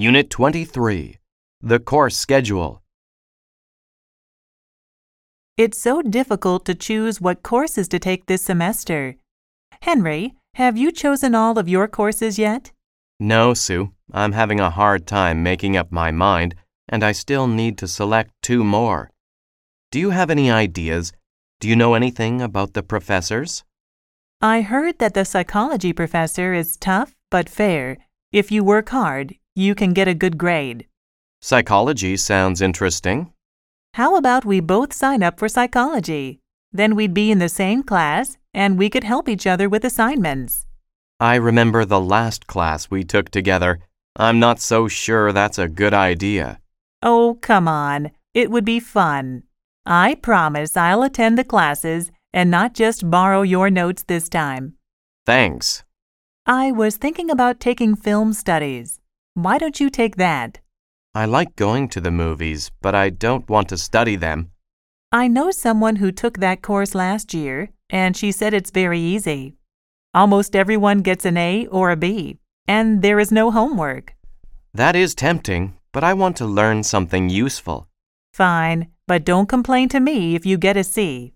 Unit 23 The Course Schedule. It's so difficult to choose what courses to take this semester. Henry, have you chosen all of your courses yet? No, Sue, I'm having a hard time making up my mind, and I still need to select two more. Do you have any ideas? Do you know anything about the professors? I heard that the psychology professor is tough but fair. If you work hard, you can get a good grade. Psychology sounds interesting. How about we both sign up for psychology? Then we'd be in the same class and we could help each other with assignments. I remember the last class we took together. I'm not so sure that's a good idea. Oh, come on. It would be fun. I promise I'll attend the classes and not just borrow your notes this time. Thanks. I was thinking about taking film studies. Why don't you take that? I like going to the movies, but I don't want to study them. I know someone who took that course last year, and she said it's very easy. Almost everyone gets an A or a B, and there is no homework. That is tempting, but I want to learn something useful. Fine, but don't complain to me if you get a C.